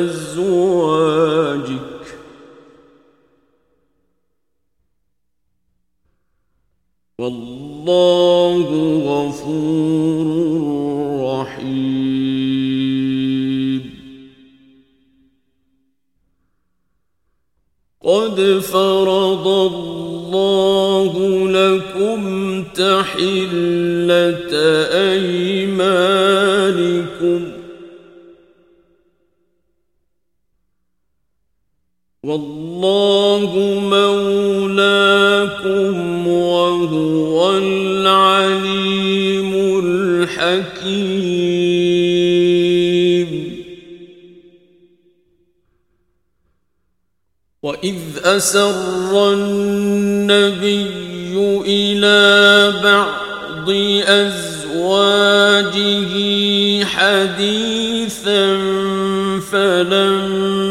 أزواجك والله غفور رحيم. قد فرض الله لكم تحلة أيمانكم الحكيم وإذ أسر النبي إلى بعض أزواجه حديثا فلما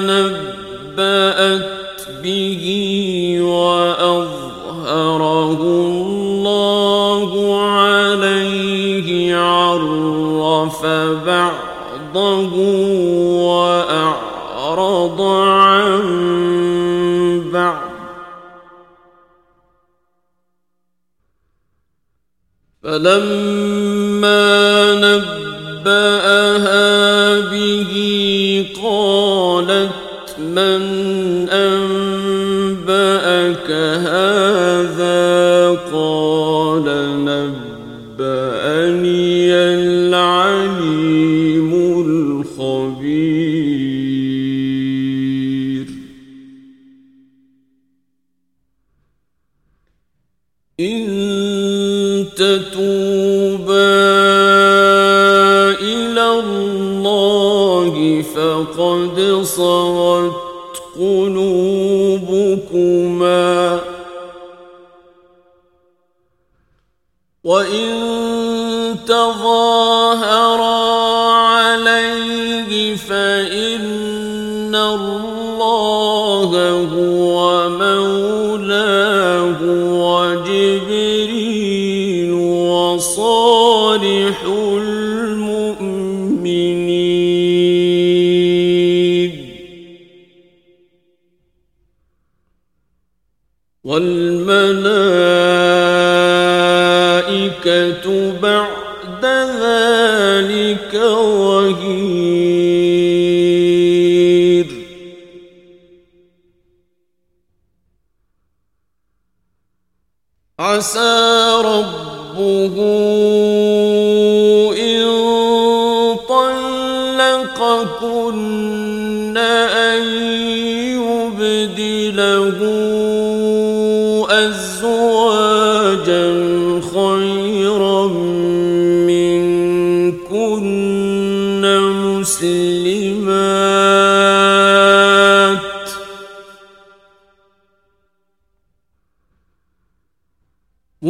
نبأت به وأظهره فلما نبأها به قالت من أنبأك هذا؟ قال نبأني العليم الخبير. إن تتوبا إلى الله فقد صغت قلوبكما. وإن تظاهرا عليه فإن الله هو مولاه. بعد ذلك ظهير عسى ربه إن طلقكن أن يبدله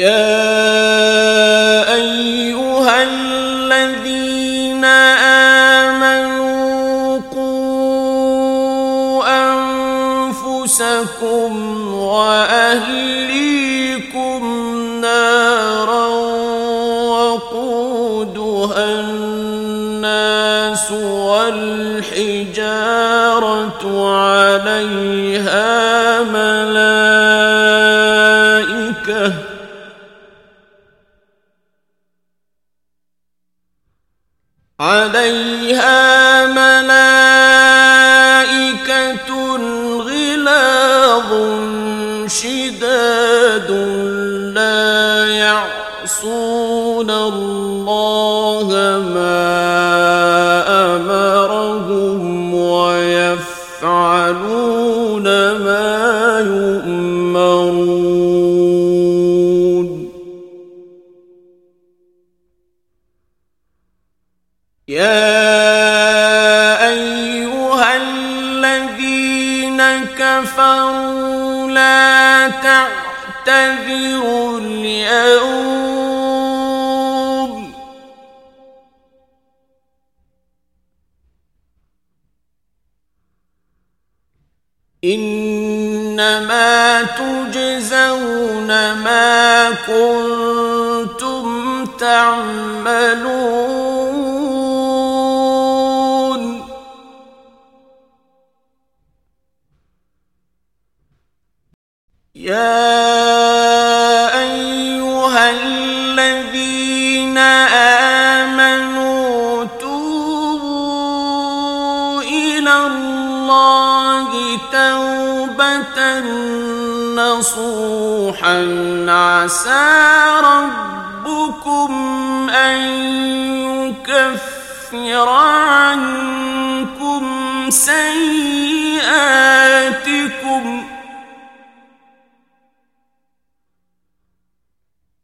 يا غلاظ شداد لا يعصون الله ما أمرهم ويفعلون ما يؤمرون. يا كفروا لا تعتذروا اليوم. إنما تجزون ما كنتم تعملون. يا أيها الذين آمنوا توبوا إلى الله توبة نصوحا عسى ربكم أن يكفر عنكم سيئاتكم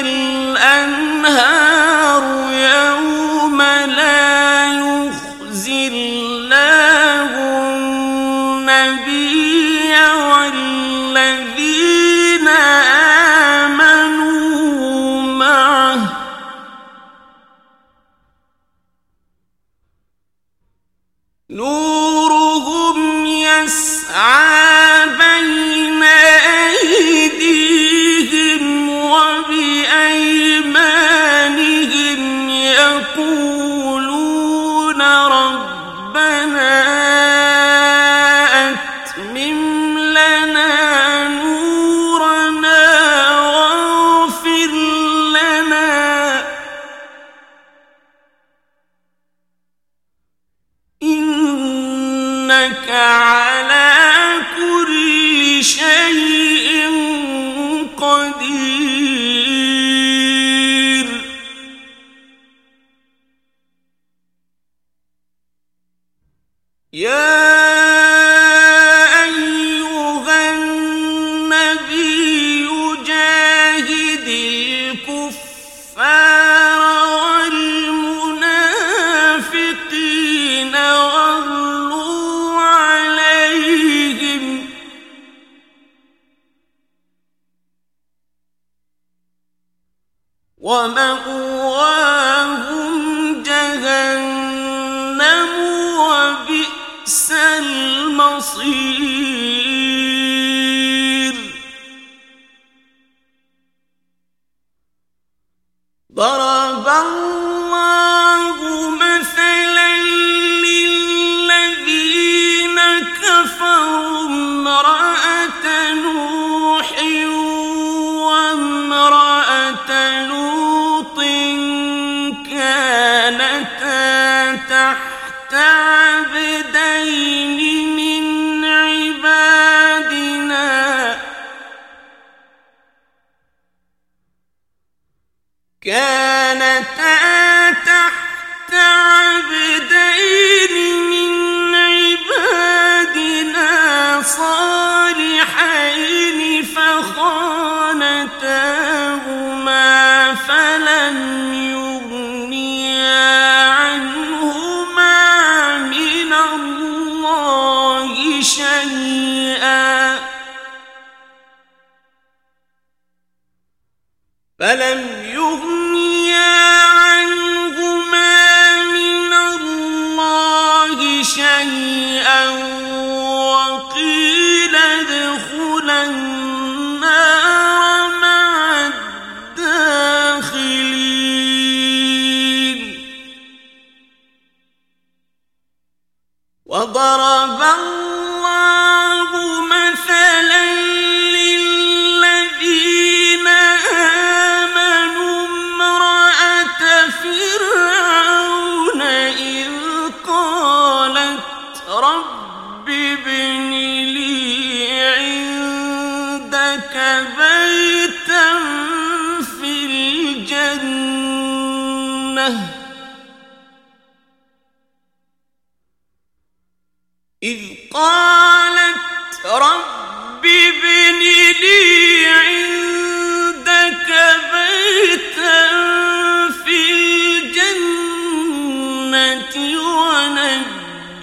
الأنهار يوم ومأواهم جهنم وبئس المصير. كانتا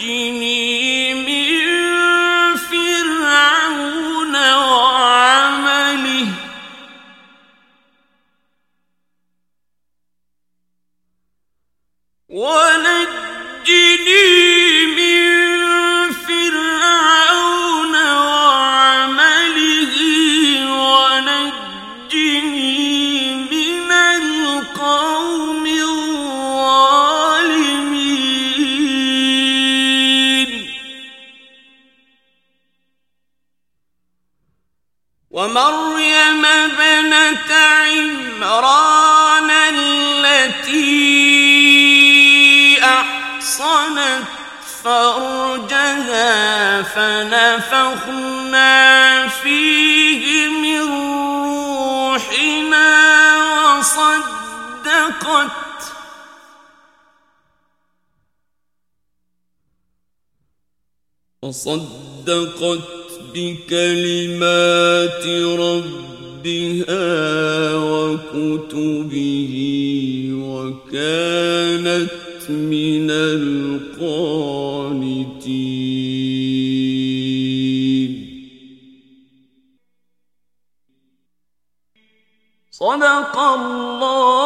ونجني عمران التي أحصنت فرجها فنفخنا فيه من روحنا وصدقت وصدقت بكلمات ربها وكتبه وكانت من القانتين صدق الله